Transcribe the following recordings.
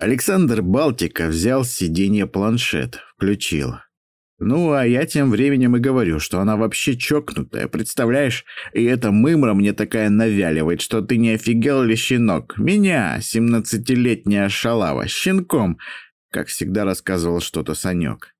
Александр Балтика взял с сиденья планшет, включил. Ну, а я тем временем и говорю, что она вообще чокнутая, представляешь? И эта мымра мне такая навяливает, что ты не офигел ли, щенок? Меня, семнадцатилетняя шалава, щенком, как всегда рассказывал что-то Санек.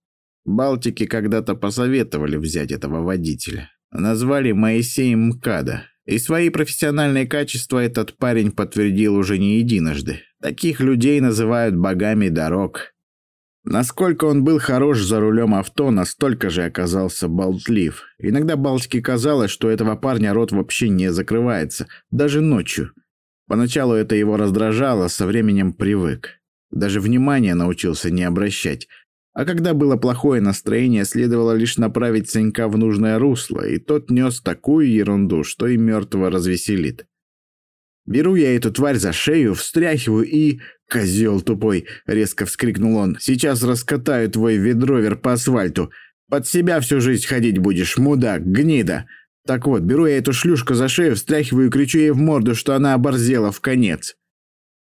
Балтики когда-то посоветовали взять этого водителя. Назвали Моисеем МКАДа. И свои профессиональные качества этот парень подтвердил уже не единожды. Таких людей называют богами дорог. Насколько он был хорош за рулем авто, настолько же оказался болтлив. Иногда Балтике казалось, что этого парня рот вообще не закрывается, даже ночью. Поначалу это его раздражало, со временем привык. Даже внимания научился не обращать. А когда было плохое настроение, следовало лишь направить Санька в нужное русло, и тот нес такую ерунду, что и мертвого развеселит. Беру я эту тварь за шею, встряхиваю и... «Козел тупой!» — резко вскрикнул он. «Сейчас раскатаю твой ведровер по асфальту. Под себя всю жизнь ходить будешь, мудак, гнида!» Так вот, беру я эту шлюшку за шею, встряхиваю и кричу ей в морду, что она оборзела в конец.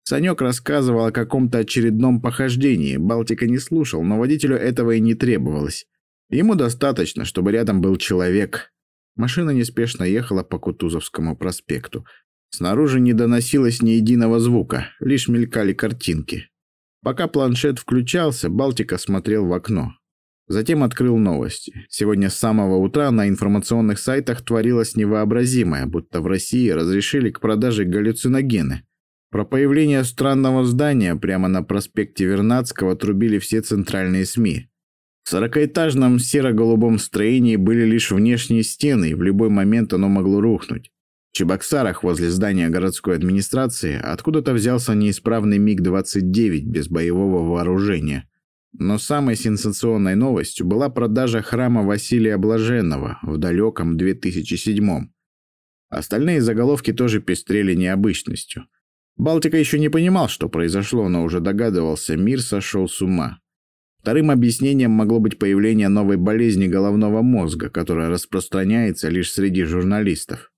Санек рассказывал о каком-то очередном похождении. Балтика не слушал, но водителю этого и не требовалось. Ему достаточно, чтобы рядом был человек. Машина неспешно ехала по Кутузовскому проспекту. Снаружи не доносилось ни единого звука, лишь мелькали картинки. Пока планшет включался, Балтика смотрел в окно. Затем открыл новости. Сегодня с самого утра на информационных сайтах творилось невообразимое, будто в России разрешили к продаже галлюциногены. Про появление странного здания прямо на проспекте Вернадского трубили все центральные СМИ. В сорокаэтажном серо-голубом строении были лишь внешние стены, и в любой момент оно могло рухнуть. В Чебоксарах возле здания городской администрации откуда-то взялся неисправный МиГ-29 без боевого вооружения. Но самой сенсационной новостью была продажа храма Василия Блаженного в далеком 2007 Остальные заголовки тоже пестрели необычностью. Балтика еще не понимал, что произошло, но уже догадывался, мир сошел с ума. Вторым объяснением могло быть появление новой болезни головного мозга, которая распространяется лишь среди журналистов.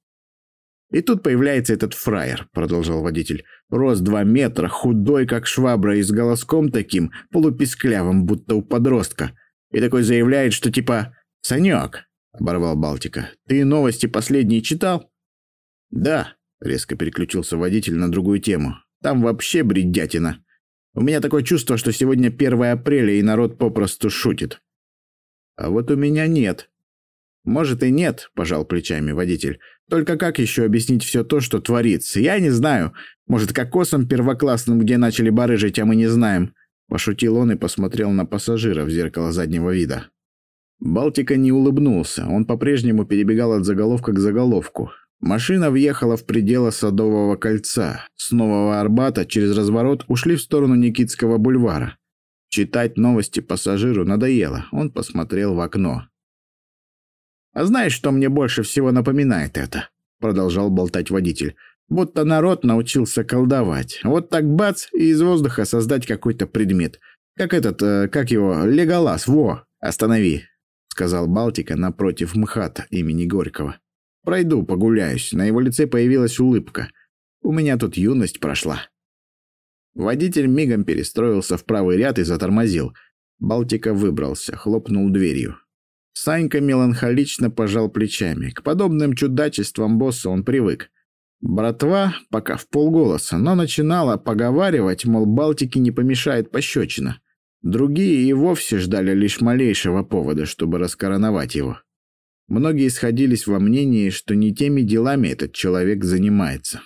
«И тут появляется этот фраер», — продолжал водитель. «Рост два метра, худой, как швабра, и с голоском таким, полуписклявым, будто у подростка. И такой заявляет, что типа «Санек», — оборвал Балтика, — «ты новости последние читал?» «Да», — резко переключился водитель на другую тему. «Там вообще бредятина. У меня такое чувство, что сегодня 1 апреля, и народ попросту шутит». «А вот у меня нет». «Может и нет», — пожал плечами водитель. Только как еще объяснить все то, что творится? Я не знаю. Может, кокосом первоклассным, где начали барыжить, а мы не знаем?» Пошутил он и посмотрел на пассажира в зеркало заднего вида. Балтика не улыбнулся. Он по-прежнему перебегал от заголовка к заголовку. Машина въехала в пределы Садового кольца. С Нового Арбата через разворот ушли в сторону Никитского бульвара. Читать новости пассажиру надоело. Он посмотрел в окно. «А знаешь, что мне больше всего напоминает это?» Продолжал болтать водитель. «Будто народ научился колдовать. Вот так бац, и из воздуха создать какой-то предмет. Как этот, э, как его, Леголас, во! Останови!» Сказал Балтика напротив МХАТа имени Горького. «Пройду, погуляюсь». На его лице появилась улыбка. «У меня тут юность прошла». Водитель мигом перестроился в правый ряд и затормозил. Балтика выбрался, хлопнул дверью. Санька меланхолично пожал плечами. К подобным чудачествам босса он привык. Братва пока в полголоса, но начинала поговаривать, мол, Балтике не помешает пощечина. Другие и вовсе ждали лишь малейшего повода, чтобы раскороновать его. Многие сходились во мнении, что не теми делами этот человек занимается.